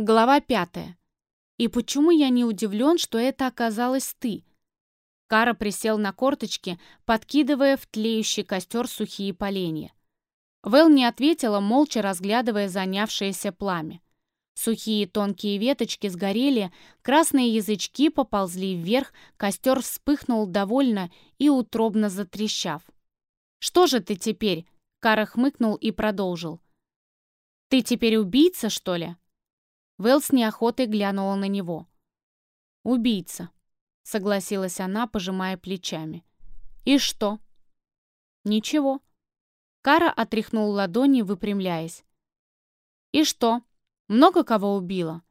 Глава пятая. И почему я не удивлен, что это оказалась ты? Кара присел на корточки, подкидывая в тлеющий костер сухие поленья. Вэл не ответила, молча разглядывая занявшееся пламя. Сухие тонкие веточки сгорели, красные язычки поползли вверх, костер вспыхнул довольно и утробно затрещав. «Что же ты теперь?» — Кара хмыкнул и продолжил. «Ты теперь убийца, что ли?» Вэл с неохотой глянула на него. «Убийца», — согласилась она, пожимая плечами. «И что?» «Ничего». Кара отряхнул ладони, выпрямляясь. «И что? Много кого убила?»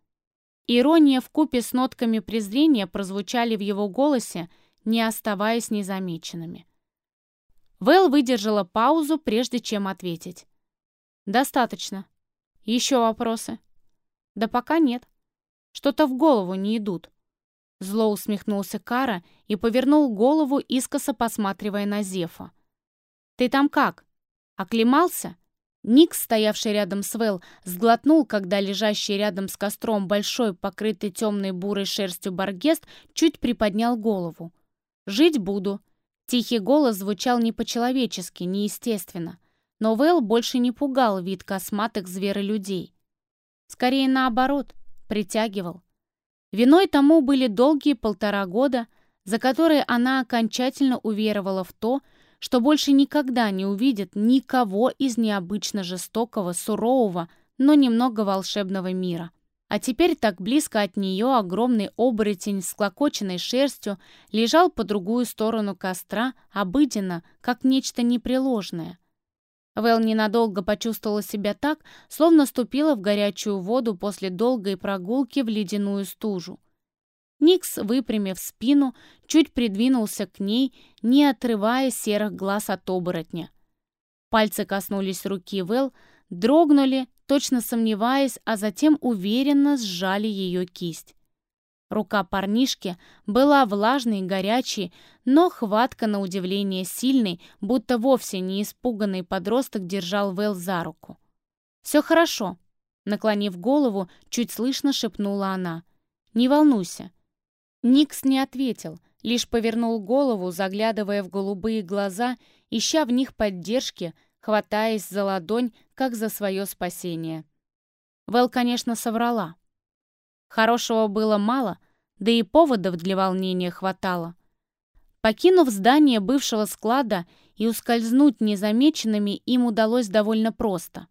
Ирония в купе с нотками презрения прозвучали в его голосе, не оставаясь незамеченными. Вэл выдержала паузу, прежде чем ответить. «Достаточно. Еще вопросы?» Да пока нет. Что-то в голову не идут. Зло усмехнулся Кара и повернул голову, искоса посматривая на Зефа. «Ты там как? Оклемался?» Никс, стоявший рядом с Вэл, сглотнул, когда лежащий рядом с костром большой, покрытый темной бурой шерстью баргест, чуть приподнял голову. «Жить буду». Тихий голос звучал не по-человечески, неестественно. Но Вэл больше не пугал вид косматых зверолюдей. Скорее наоборот, притягивал. Виной тому были долгие полтора года, за которые она окончательно уверовала в то, что больше никогда не увидит никого из необычно жестокого, сурового, но немного волшебного мира. А теперь так близко от нее огромный оборотень с клокоченной шерстью лежал по другую сторону костра, обыденно, как нечто непреложное – Вэл ненадолго почувствовала себя так, словно ступила в горячую воду после долгой прогулки в ледяную стужу. Никс, выпрямив спину, чуть придвинулся к ней, не отрывая серых глаз от оборотня. Пальцы коснулись руки Вэл, дрогнули, точно сомневаясь, а затем уверенно сжали ее кисть. Рука парнишки была влажной и горячей, но хватка на удивление сильной, будто вовсе не испуганный подросток держал Вэл за руку. «Все хорошо», — наклонив голову, чуть слышно шепнула она. «Не волнуйся». Никс не ответил, лишь повернул голову, заглядывая в голубые глаза, ища в них поддержки, хватаясь за ладонь, как за свое спасение. Вэл, конечно, соврала. Хорошего было мало, да и поводов для волнения хватало. Покинув здание бывшего склада и ускользнуть незамеченными им удалось довольно просто.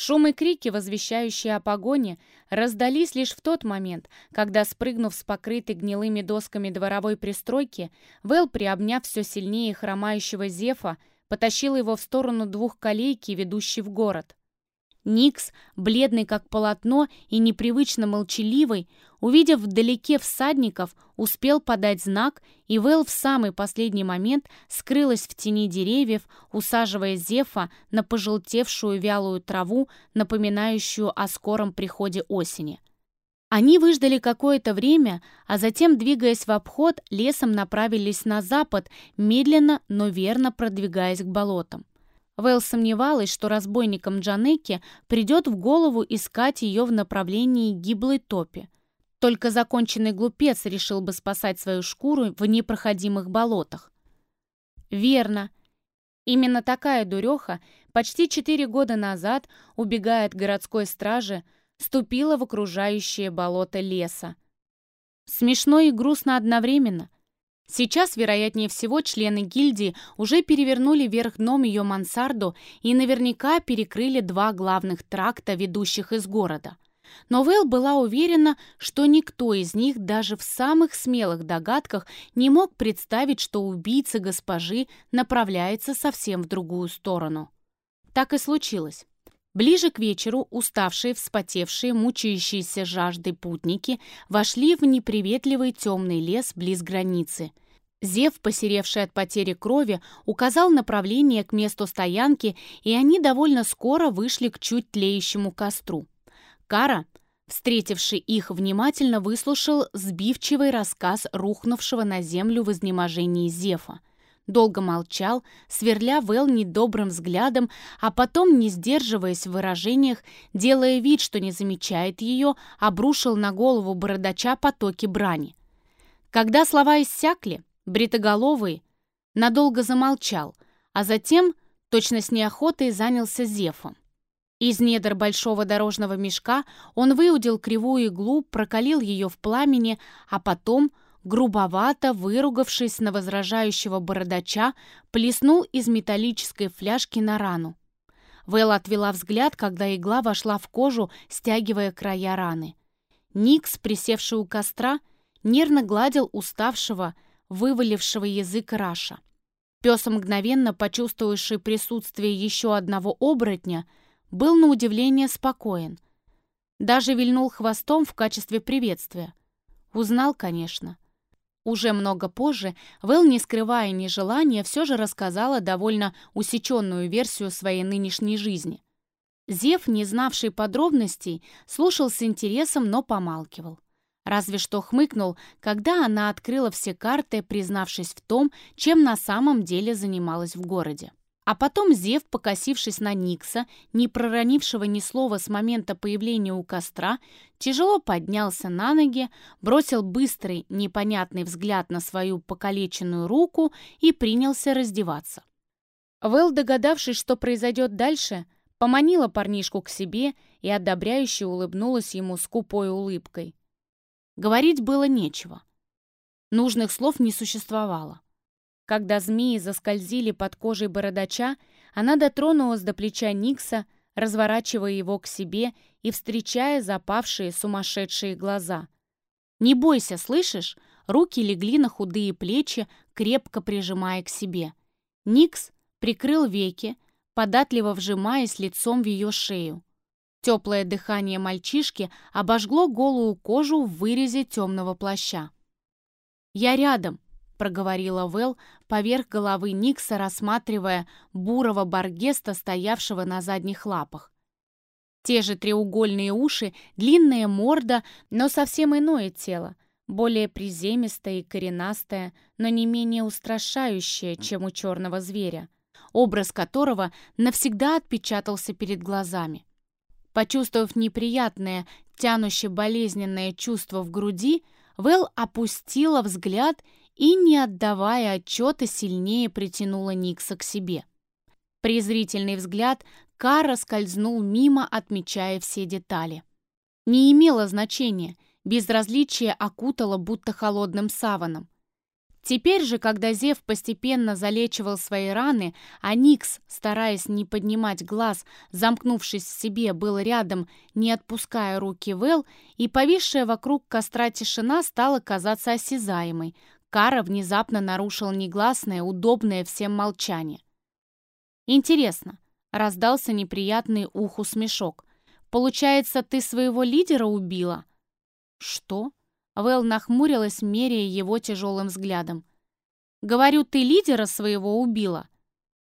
Шум и крики, возвещающие о погоне, раздались лишь в тот момент, когда, спрыгнув с покрытой гнилыми досками дворовой пристройки, Вэл, приобняв все сильнее хромающего Зефа, потащил его в сторону двухколейки, ведущей в город. Никс, бледный как полотно и непривычно молчаливый, увидев вдалеке всадников, успел подать знак, и Вэл в самый последний момент скрылась в тени деревьев, усаживая Зефа на пожелтевшую вялую траву, напоминающую о скором приходе осени. Они выждали какое-то время, а затем, двигаясь в обход, лесом направились на запад, медленно, но верно продвигаясь к болотам. Вэл сомневалась, что разбойникам Джанеки придет в голову искать ее в направлении гиблой топи. Только законченный глупец решил бы спасать свою шкуру в непроходимых болотах. Верно. Именно такая дуреха почти четыре года назад, убегая от городской стражи, ступила в окружающее болото леса. Смешно и грустно одновременно – Сейчас, вероятнее всего, члены гильдии уже перевернули вверх дном ее мансарду и наверняка перекрыли два главных тракта, ведущих из города. Но Вэл была уверена, что никто из них даже в самых смелых догадках не мог представить, что убийца госпожи направляется совсем в другую сторону. Так и случилось. Ближе к вечеру уставшие, вспотевшие, мучающиеся жаждой путники вошли в неприветливый темный лес близ границы. Зев, посеревший от потери крови, указал направление к месту стоянки, и они довольно скоро вышли к чуть тлеющему костру. Кара, встретивший их, внимательно выслушал сбивчивый рассказ рухнувшего на землю в изнеможении Зефа. Долго молчал, сверля Вэл недобрым взглядом, а потом, не сдерживаясь в выражениях, делая вид, что не замечает ее, обрушил на голову бородача потоки брани. Когда слова иссякли, бритоголовый надолго замолчал, а затем, точно с неохотой, занялся зефом. Из недр большого дорожного мешка он выудил кривую иглу, прокалил ее в пламени, а потом, грубовато выругавшись на возражающего бородача, плеснул из металлической фляжки на рану. Вэл отвела взгляд, когда игла вошла в кожу, стягивая края раны. Никс, присевший у костра, нервно гладил уставшего, вывалившего язык Раша. Пес, мгновенно почувствовавший присутствие еще одного оборотня, был на удивление спокоен. Даже вильнул хвостом в качестве приветствия. Узнал, конечно. Уже много позже Вэл, не скрывая ни желания, все же рассказала довольно усеченную версию своей нынешней жизни. Зев, не знавший подробностей, слушал с интересом, но помалкивал. Разве что хмыкнул, когда она открыла все карты, признавшись в том, чем на самом деле занималась в городе. А потом Зев, покосившись на Никса, не проронившего ни слова с момента появления у костра, тяжело поднялся на ноги, бросил быстрый, непонятный взгляд на свою покалеченную руку и принялся раздеваться. Вэл, догадавшись, что произойдет дальше, поманила парнишку к себе и одобряюще улыбнулась ему скупой улыбкой. Говорить было нечего. Нужных слов не существовало. Когда змеи заскользили под кожей бородача, она дотронулась до плеча Никса, разворачивая его к себе и встречая запавшие сумасшедшие глаза. «Не бойся, слышишь?» Руки легли на худые плечи, крепко прижимая к себе. Никс прикрыл веки, податливо вжимаясь лицом в ее шею. Теплое дыхание мальчишки обожгло голую кожу в вырезе темного плаща. «Я рядом», — проговорила Вэл поверх головы Никса, рассматривая бурого баргеста, стоявшего на задних лапах. Те же треугольные уши, длинная морда, но совсем иное тело, более приземистое и коренастое, но не менее устрашающее, чем у черного зверя, образ которого навсегда отпечатался перед глазами. Почувствовав неприятное, тянущее болезненное чувство в груди, Вэл опустила взгляд и, не отдавая отчета, сильнее притянула Никса к себе. Презрительный взгляд Кара скользнул мимо, отмечая все детали. Не имело значения, безразличие окутало будто холодным саваном. Теперь же, когда Зев постепенно залечивал свои раны, а Никс, стараясь не поднимать глаз, замкнувшись в себе, был рядом, не отпуская руки Вэл, и повисшая вокруг костра тишина стала казаться осязаемой, Кара внезапно нарушил негласное, удобное всем молчание. «Интересно», — раздался неприятный уху смешок. «Получается, ты своего лидера убила?» «Что?» Вэл нахмурилась, меряя его тяжелым взглядом. «Говорю, ты лидера своего убила.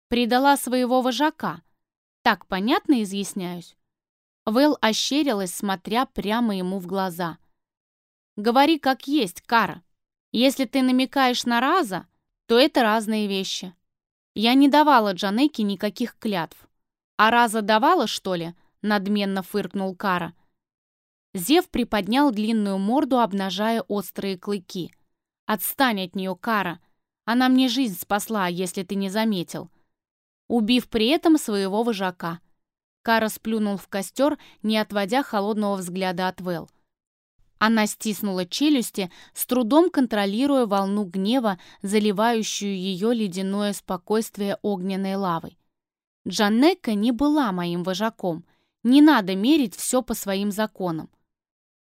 Предала своего вожака. Так понятно изъясняюсь?» Вэл ощерилась, смотря прямо ему в глаза. «Говори как есть, Кара. Если ты намекаешь на Раза, то это разные вещи. Я не давала Джанеке никаких клятв. А Раза давала, что ли?» надменно фыркнул Кара. Зев приподнял длинную морду, обнажая острые клыки. «Отстань от нее, Кара! Она мне жизнь спасла, если ты не заметил!» Убив при этом своего вожака. Кара сплюнул в костер, не отводя холодного взгляда от Вэл. Она стиснула челюсти, с трудом контролируя волну гнева, заливающую ее ледяное спокойствие огненной лавой. Джаннека не была моим вожаком. Не надо мерить все по своим законам.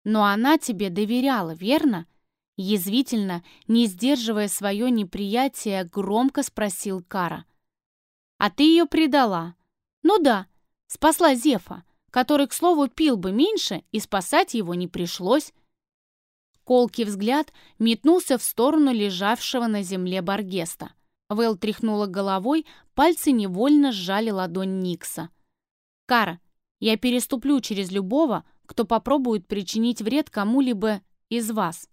Но она тебе доверяла, верно?» Язвительно, не сдерживая свое неприятие, громко спросил Кара. «А ты ее предала?» «Ну да, спасла Зефа, который, к слову, пил бы меньше, и спасать его не пришлось». Колкий взгляд метнулся в сторону лежавшего на земле Баргеста. Вэл тряхнула головой, пальцы невольно сжали ладонь Никса. «Кара, я переступлю через любого, кто попробует причинить вред кому-либо из вас.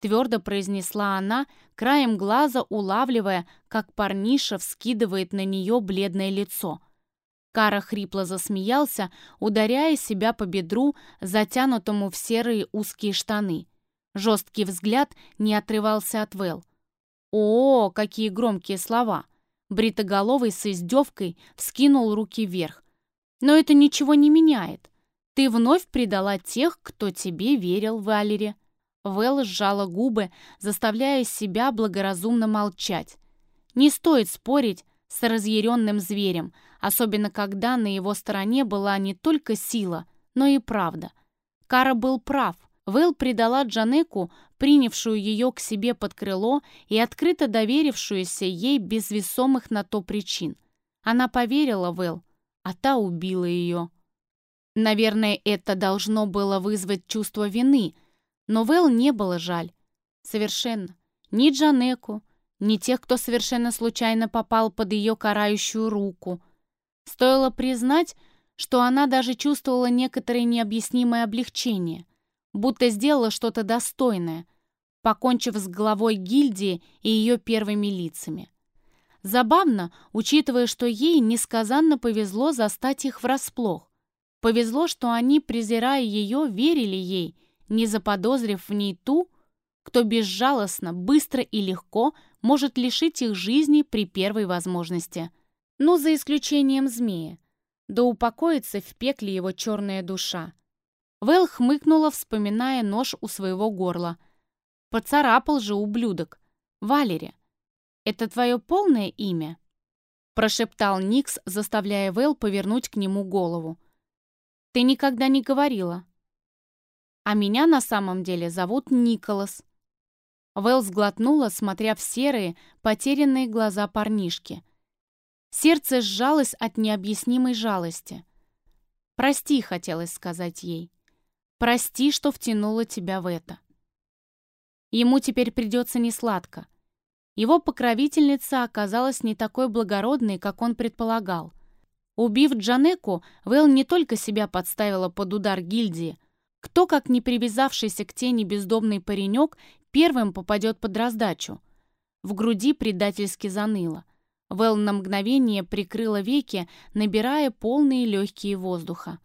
твердо произнесла она, краем глаза улавливая, как парниша вскидывает на нее бледное лицо. Кара хрипло засмеялся, ударяя себя по бедру, затянутому в серые узкие штаны. Жесткий взгляд не отрывался от Вэл. «О, какие громкие слова!» Бритоголовый с издевкой вскинул руки вверх. «Но это ничего не меняет. Ты вновь предала тех, кто тебе верил, Валере». Вэл сжала губы, заставляя себя благоразумно молчать. Не стоит спорить с разъяренным зверем, особенно когда на его стороне была не только сила, но и правда. Кара был прав. Вэл предала Джанеку, принявшую ее к себе под крыло и открыто доверившуюся ей без весомых на то причин. Она поверила Вэл, а та убила ее. Наверное, это должно было вызвать чувство вины, но Вэл не было жаль. Совершенно. Ни Джанеку, ни тех, кто совершенно случайно попал под ее карающую руку. Стоило признать, что она даже чувствовала некоторое необъяснимое облегчение, будто сделала что-то достойное, покончив с главой гильдии и ее первыми лицами. Забавно, учитывая, что ей несказанно повезло застать их врасплох. Повезло, что они, презирая ее, верили ей, не заподозрив в ней ту, кто безжалостно, быстро и легко может лишить их жизни при первой возможности. Ну, за исключением змея. Да упокоится в пекле его черная душа. Вэл хмыкнула, вспоминая нож у своего горла. Поцарапал же ублюдок. Валери. Это твое полное имя? Прошептал Никс, заставляя Вэл повернуть к нему голову. Ты никогда не говорила. А меня на самом деле зовут Николас. Вэл сглотнула, смотря в серые, потерянные глаза парнишки. Сердце сжалось от необъяснимой жалости. «Прости», — хотелось сказать ей. «Прости, что втянула тебя в это». Ему теперь придется несладко. Его покровительница оказалась не такой благородной, как он предполагал. Убив Джанеку, Вэл не только себя подставила под удар гильдии. Кто, как не привязавшийся к тени бездомный паренек, первым попадет под раздачу? В груди предательски заныло. Вэл на мгновение прикрыла веки, набирая полные легкие воздуха.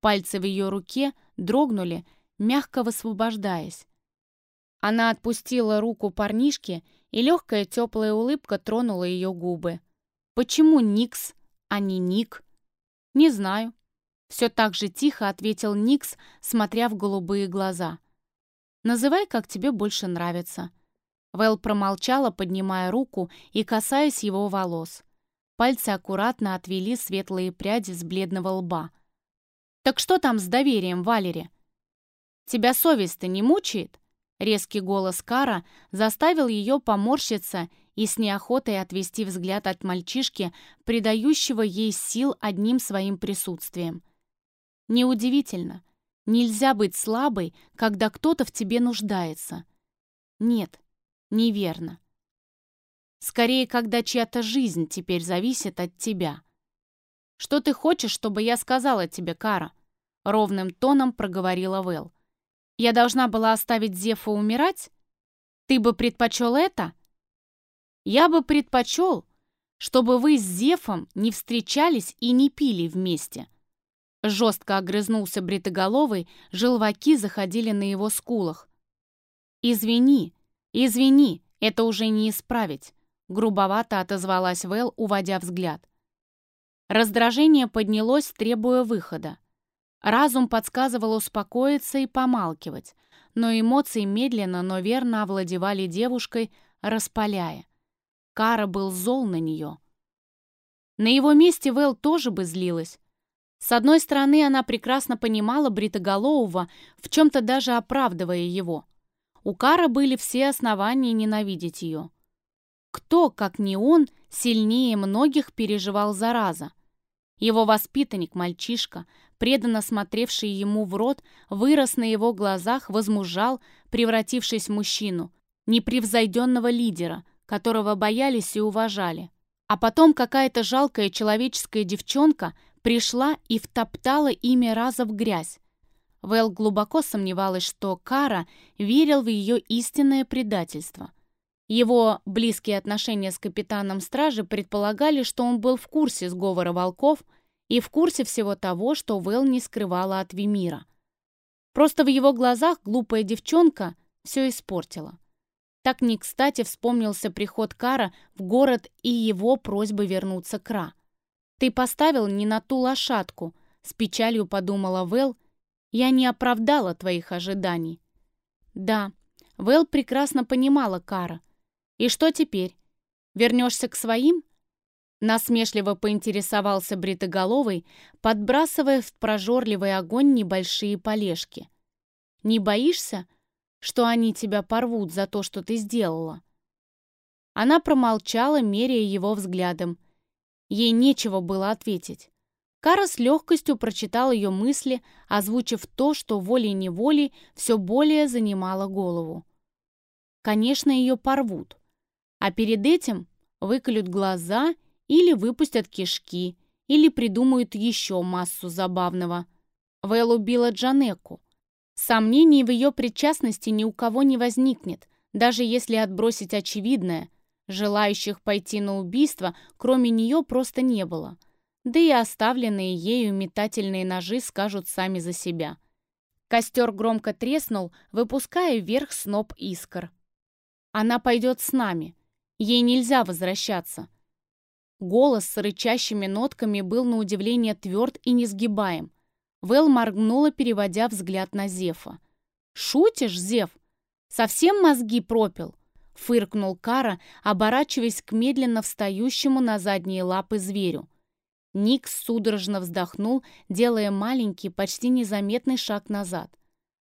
Пальцы в ее руке дрогнули, мягко высвобождаясь. Она отпустила руку парнишки, и легкая теплая улыбка тронула ее губы. «Почему Никс, а не Ник?» «Не знаю». Все так же тихо ответил Никс, смотря в голубые глаза. «Называй, как тебе больше нравится». Вэл промолчала, поднимая руку и касаясь его волос. Пальцы аккуратно отвели светлые пряди с бледного лба. «Так что там с доверием, Валери? Тебя совесть-то не мучает?» Резкий голос Кара заставил ее поморщиться и с неохотой отвести взгляд от мальчишки, придающего ей сил одним своим присутствием. Неудивительно. Нельзя быть слабой, когда кто-то в тебе нуждается. Нет, неверно. Скорее, когда чья-то жизнь теперь зависит от тебя. «Что ты хочешь, чтобы я сказала тебе, Кара?» Ровным тоном проговорила Вэл. Я должна была оставить Зефа умирать? Ты бы предпочел это? Я бы предпочел, чтобы вы с Зефом не встречались и не пили вместе. Жестко огрызнулся бритоголовый, желваки заходили на его скулах. «Извини, извини, это уже не исправить», грубовато отозвалась Вэл, уводя взгляд. Раздражение поднялось, требуя выхода. Разум подсказывал успокоиться и помалкивать, но эмоции медленно, но верно овладевали девушкой, распаляя. Кара был зол на нее. На его месте Вэл тоже бы злилась. С одной стороны, она прекрасно понимала Бритоголового, в чем-то даже оправдывая его. У Кара были все основания ненавидеть ее. Кто, как не он, сильнее многих переживал зараза? Его воспитанник, мальчишка, преданно смотревший ему в рот, вырос на его глазах, возмужал, превратившись в мужчину, непревзойденного лидера, которого боялись и уважали. А потом какая-то жалкая человеческая девчонка пришла и втоптала имя раза в грязь. Вэл глубоко сомневалась, что Кара верил в ее истинное предательство. Его близкие отношения с капитаном стражи предполагали, что он был в курсе сговора волков и в курсе всего того, что Вэл не скрывала от Вимира. Просто в его глазах глупая девчонка все испортила. Так не кстати вспомнился приход Кара в город и его просьба вернуться к Ра. «Ты поставил не на ту лошадку», — с печалью подумала Вэл. «Я не оправдала твоих ожиданий». Да, Вэл прекрасно понимала Кара. «И что теперь? Вернешься к своим?» Насмешливо поинтересовался Бритоголовый, подбрасывая в прожорливый огонь небольшие полежки. «Не боишься, что они тебя порвут за то, что ты сделала?» Она промолчала, меряя его взглядом. Ей нечего было ответить. Кара с легкостью прочитал ее мысли, озвучив то, что волей-неволей все более занимало голову. Конечно, ее порвут. А перед этим выколют глаза или выпустят кишки, или придумают еще массу забавного. Вэл убила Джанеку. Сомнений в ее причастности ни у кого не возникнет, даже если отбросить очевидное. Желающих пойти на убийство, кроме нее, просто не было. Да и оставленные ею метательные ножи скажут сами за себя. Костер громко треснул, выпуская вверх сноп искр. «Она пойдет с нами. Ей нельзя возвращаться. Голос с рычащими нотками был на удивление тверд и несгибаем. Вэл моргнула, переводя взгляд на Зефа. «Шутишь, Зев? Совсем мозги пропил?» Фыркнул Кара, оборачиваясь к медленно встающему на задние лапы зверю. Никс судорожно вздохнул, делая маленький, почти незаметный шаг назад.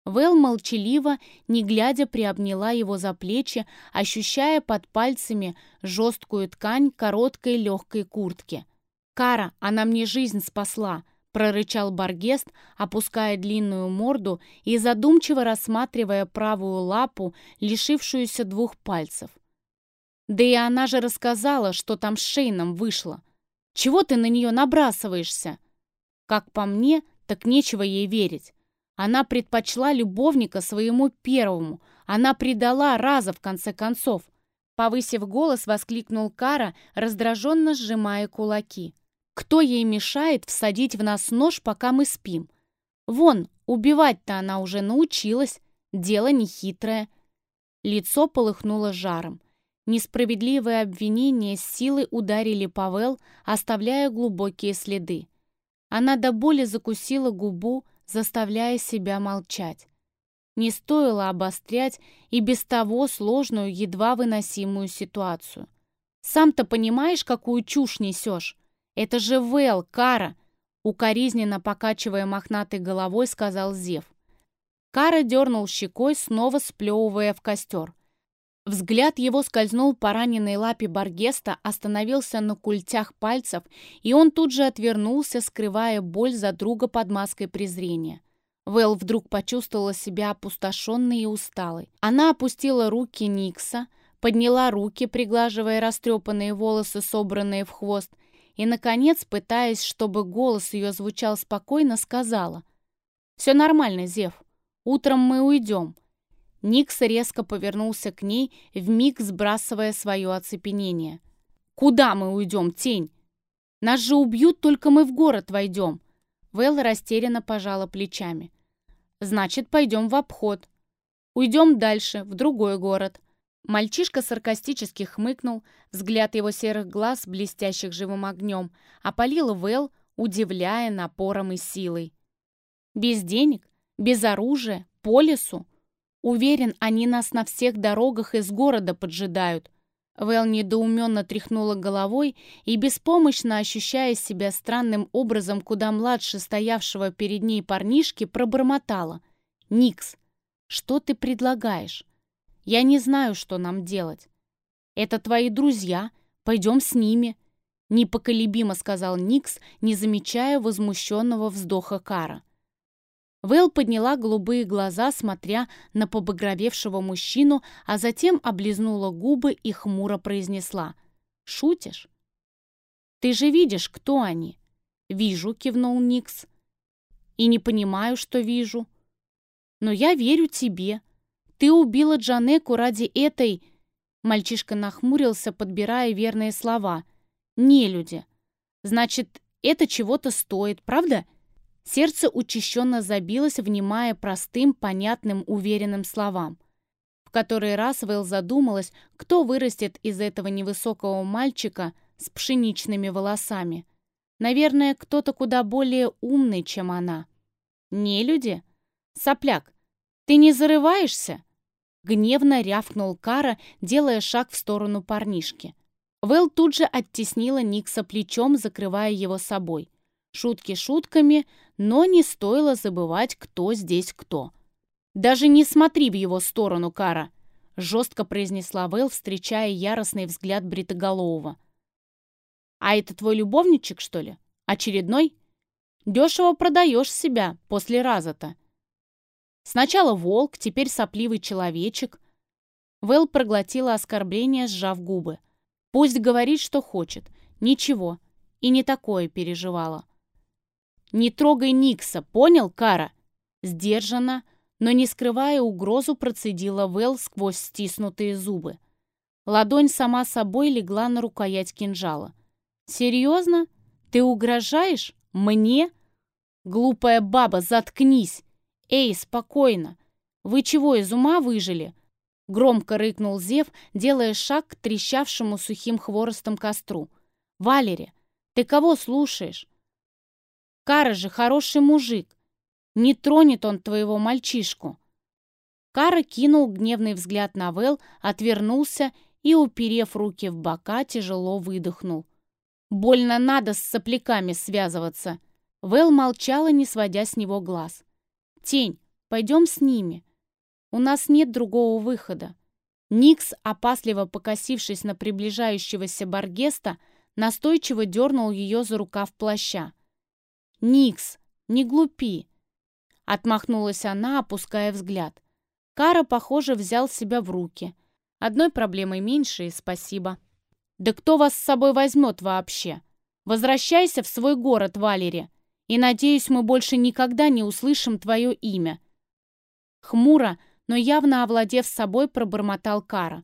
Вэл молчаливо, не глядя, приобняла его за плечи, ощущая под пальцами жесткую ткань короткой легкой куртки. «Кара, она мне жизнь спасла!» — прорычал Баргест, опуская длинную морду и задумчиво рассматривая правую лапу, лишившуюся двух пальцев. «Да и она же рассказала, что там с Шейном вышло. Чего ты на нее набрасываешься?» «Как по мне, так нечего ей верить. Она предпочла любовника своему первому. Она предала Раза, в конце концов. Повысив голос, воскликнул Кара, раздраженно сжимая кулаки. «Кто ей мешает всадить в нас нож, пока мы спим? Вон, убивать-то она уже научилась. Дело нехитрое». Лицо полыхнуло жаром. Несправедливые обвинения с силой ударили Павел, оставляя глубокие следы. Она до боли закусила губу, заставляя себя молчать. Не стоило обострять и без того сложную, едва выносимую ситуацию. «Сам-то понимаешь, какую чушь несешь? Это же Вэл, Кара!» Укоризненно покачивая мохнатой головой, сказал Зев. Кара дернул щекой, снова сплевывая в костер. Взгляд его скользнул по раненой лапе Баргеста, остановился на культях пальцев, и он тут же отвернулся, скрывая боль за друга под маской презрения. Вэл вдруг почувствовала себя опустошенной и усталой. Она опустила руки Никса, подняла руки, приглаживая растрепанные волосы, собранные в хвост, и, наконец, пытаясь, чтобы голос ее звучал спокойно, сказала «Все нормально, Зев. Утром мы уйдем. Никс резко повернулся к ней, вмиг сбрасывая свое оцепенение. «Куда мы уйдем, тень? Нас же убьют, только мы в город войдем!» Вэл растерянно пожала плечами. «Значит, пойдем в обход. Уйдем дальше, в другой город». Мальчишка саркастически хмыкнул, взгляд его серых глаз, блестящих живым огнем, опалил Вэл, удивляя напором и силой. «Без денег? Без оружия? По лесу? Уверен, они нас на всех дорогах из города поджидают». Вэл недоуменно тряхнула головой и, беспомощно ощущая себя странным образом куда младше стоявшего перед ней парнишки, пробормотала. «Никс, что ты предлагаешь? Я не знаю, что нам делать. Это твои друзья, пойдем с ними», — непоколебимо сказал Никс, не замечая возмущенного вздоха Кара. Вэл подняла голубые глаза, смотря на побагровевшего мужчину, а затем облизнула губы и хмуро произнесла. «Шутишь?» «Ты же видишь, кто они?» «Вижу», — кивнул Никс. «И не понимаю, что вижу». Но я верю тебе. Ты убила Джанеку ради этой...» Мальчишка нахмурился, подбирая верные слова. «Не люди. Значит, это чего-то стоит, правда?» Сердце учащенно забилось, внимая простым, понятным, уверенным словам. В который раз Вэл задумалась, кто вырастет из этого невысокого мальчика с пшеничными волосами. Наверное, кто-то куда более умный, чем она. «Не люди? Сопляк, ты не зарываешься?» Гневно рявкнул Кара, делая шаг в сторону парнишки. Вэл тут же оттеснила Никса плечом, закрывая его собой. Шутки шутками, но не стоило забывать, кто здесь кто. «Даже не смотри в его сторону, Кара!» жестко произнесла Вэл, встречая яростный взгляд Бритоголового. «А это твой любовничек, что ли? Очередной? Дешево продаешь себя после раза-то. Сначала волк, теперь сопливый человечек». Вэл проглотила оскорбление, сжав губы. «Пусть говорит, что хочет. Ничего. И не такое переживала. «Не трогай Никса, понял, Кара?» Сдержанно, но не скрывая угрозу, процедила Вэл сквозь стиснутые зубы. Ладонь сама собой легла на рукоять кинжала. «Серьезно? Ты угрожаешь? Мне?» «Глупая баба, заткнись! Эй, спокойно! Вы чего, из ума выжили?» Громко рыкнул Зев, делая шаг к трещавшему сухим хворостом костру. «Валери, ты кого слушаешь? Кара же хороший мужик. Не тронет он твоего мальчишку. Кара кинул гневный взгляд на Вэл, отвернулся и, уперев руки в бока, тяжело выдохнул. «Больно надо с сопляками связываться». Вэл молчала, не сводя с него глаз. «Тень, пойдем с ними. У нас нет другого выхода». Никс, опасливо покосившись на приближающегося Баргеста, настойчиво дернул ее за рукав плаща. «Никс, не глупи!» Отмахнулась она, опуская взгляд. Кара, похоже, взял себя в руки. Одной проблемой меньше, и спасибо. «Да кто вас с собой возьмет вообще? Возвращайся в свой город, Валери, и, надеюсь, мы больше никогда не услышим твое имя». Хмуро, но явно овладев собой, пробормотал Кара.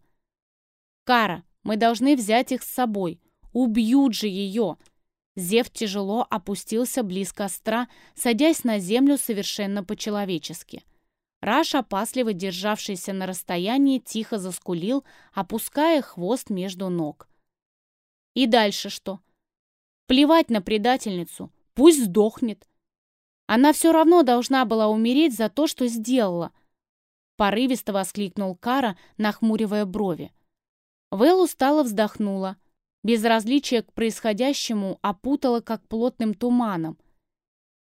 «Кара, мы должны взять их с собой. Убьют же ее!» Зев тяжело опустился близ костра, садясь на землю совершенно по-человечески. Раш, опасливо державшийся на расстоянии, тихо заскулил, опуская хвост между ног. И дальше что? Плевать на предательницу, пусть сдохнет. Она все равно должна была умереть за то, что сделала. Порывисто воскликнул Кара, нахмуривая брови. Вэл устало вздохнула. Безразличие к происходящему опутало как плотным туманом.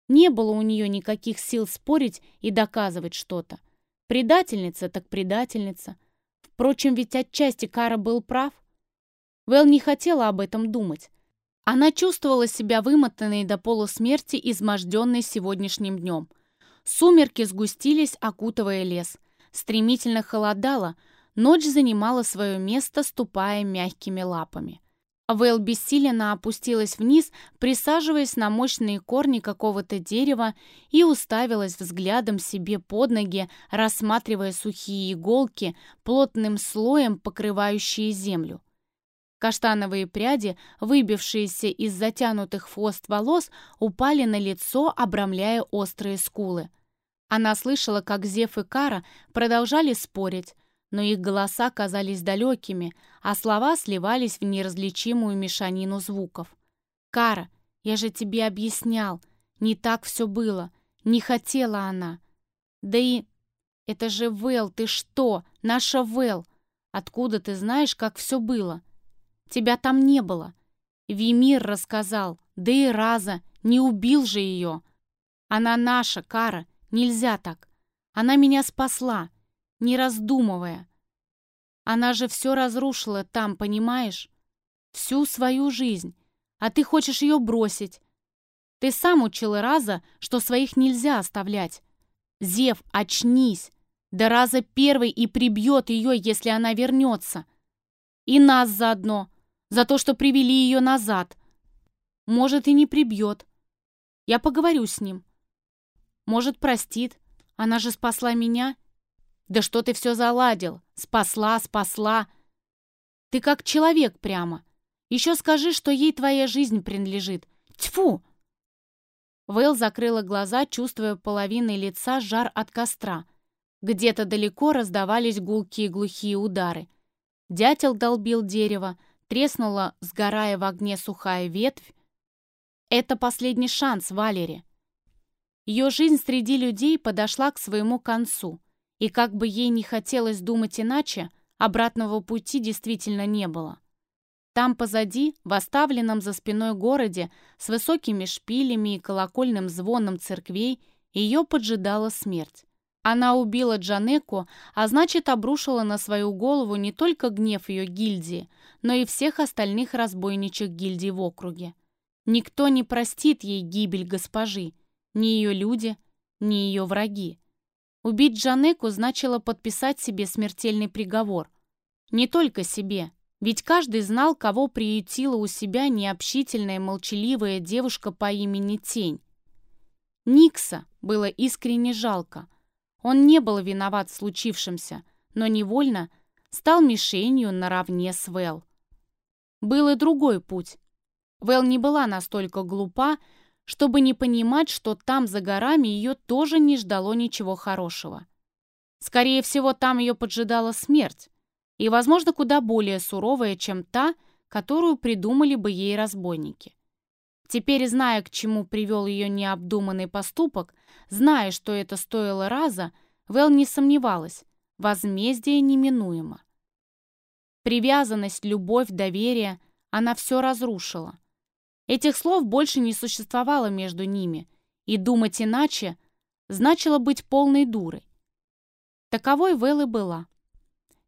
Не было у нее никаких сил спорить и доказывать что-то. Предательница так предательница. Впрочем, ведь отчасти Кара был прав. Вэл не хотела об этом думать. Она чувствовала себя вымотанной до полусмерти, изможденной сегодняшним днем. Сумерки сгустились, окутывая лес. Стремительно холодало, ночь занимала свое место, ступая мягкими лапами. Вэл бессиленно опустилась вниз, присаживаясь на мощные корни какого-то дерева и уставилась взглядом себе под ноги, рассматривая сухие иголки, плотным слоем покрывающие землю. Каштановые пряди, выбившиеся из затянутых в хвост волос, упали на лицо, обрамляя острые скулы. Она слышала, как Зев и Кара продолжали спорить, но их голоса казались далекими, а слова сливались в неразличимую мешанину звуков. «Кара, я же тебе объяснял, не так все было, не хотела она. Да и... Это же Вэл, ты что, наша Вэл? Откуда ты знаешь, как все было? Тебя там не было. Вимир рассказал, да и Раза, не убил же ее. Она наша, Кара, нельзя так. Она меня спасла, не раздумывая. Она же все разрушила там, понимаешь? Всю свою жизнь. А ты хочешь ее бросить. Ты сам учил Раза, что своих нельзя оставлять. Зев, очнись. Да Раза первый и прибьет ее, если она вернется. И нас заодно, за то, что привели ее назад. Может, и не прибьет. Я поговорю с ним. Может, простит, Она же спасла меня. Да что ты все заладил? Спасла, спасла. Ты как человек прямо. Еще скажи, что ей твоя жизнь принадлежит. Тьфу!» Вэл закрыла глаза, чувствуя половиной лица жар от костра. Где-то далеко раздавались гулкие глухие удары. Дятел долбил дерево, треснула, сгорая в огне сухая ветвь. Это последний шанс Валере. Ее жизнь среди людей подошла к своему концу, и как бы ей не хотелось думать иначе, обратного пути действительно не было. Там позади, в оставленном за спиной городе, с высокими шпилями и колокольным звоном церквей, ее поджидала смерть. Она убила Джанеку, а значит обрушила на свою голову не только гнев ее гильдии, но и всех остальных разбойничьих гильдий в округе. Никто не простит ей гибель госпожи, ни ее люди, ни ее враги. Убить Джанеку значило подписать себе смертельный приговор. Не только себе, ведь каждый знал, кого приютила у себя необщительная молчаливая девушка по имени Тень. Никса было искренне жалко. Он не был виноват в случившемся, но невольно стал мишенью наравне с Вэл. Был и другой путь. Вэл не была настолько глупа, чтобы не понимать, что там за горами ее тоже не ждало ничего хорошего. Скорее всего, там ее поджидала смерть, и, возможно, куда более суровая, чем та, которую придумали бы ей разбойники. Теперь, зная, к чему привел ее необдуманный поступок, зная, что это стоило раза, Вэл не сомневалась, возмездие неминуемо. Привязанность, любовь, доверие она все разрушила. Этих слов больше не существовало между ними, и думать иначе значило быть полной дурой. Таковой Вэл была.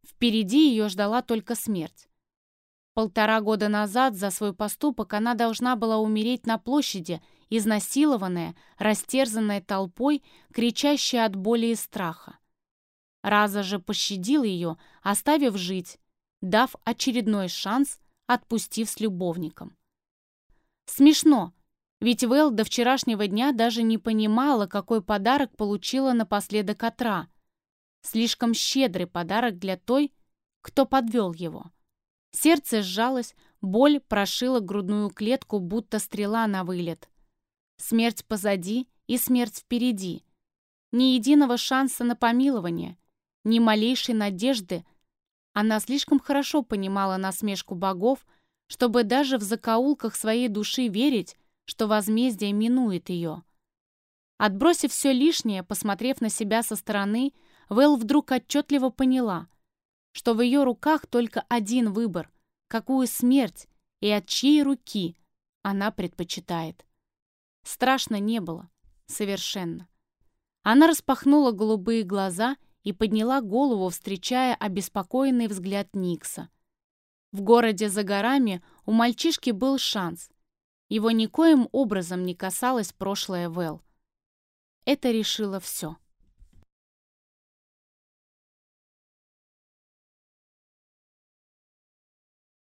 Впереди ее ждала только смерть. Полтора года назад за свой поступок она должна была умереть на площади, изнасилованная, растерзанная толпой, кричащая от боли и страха. Раза же пощадил ее, оставив жить, дав очередной шанс, отпустив с любовником. Смешно, ведь Вэл до вчерашнего дня даже не понимала, какой подарок получила напоследок от. Слишком щедрый подарок для той, кто подвел его. Сердце сжалось, боль прошила грудную клетку, будто стрела на вылет. Смерть позади и смерть впереди. Ни единого шанса на помилование, ни малейшей надежды. Она слишком хорошо понимала насмешку богов, чтобы даже в закоулках своей души верить, что возмездие минует ее. Отбросив все лишнее, посмотрев на себя со стороны, Вэл вдруг отчетливо поняла, что в ее руках только один выбор, какую смерть и от чьей руки она предпочитает. Страшно не было, совершенно. Она распахнула голубые глаза и подняла голову, встречая обеспокоенный взгляд Никса. В городе за горами у мальчишки был шанс. Его никоим образом не касалось прошлое Вэл. Это решило все.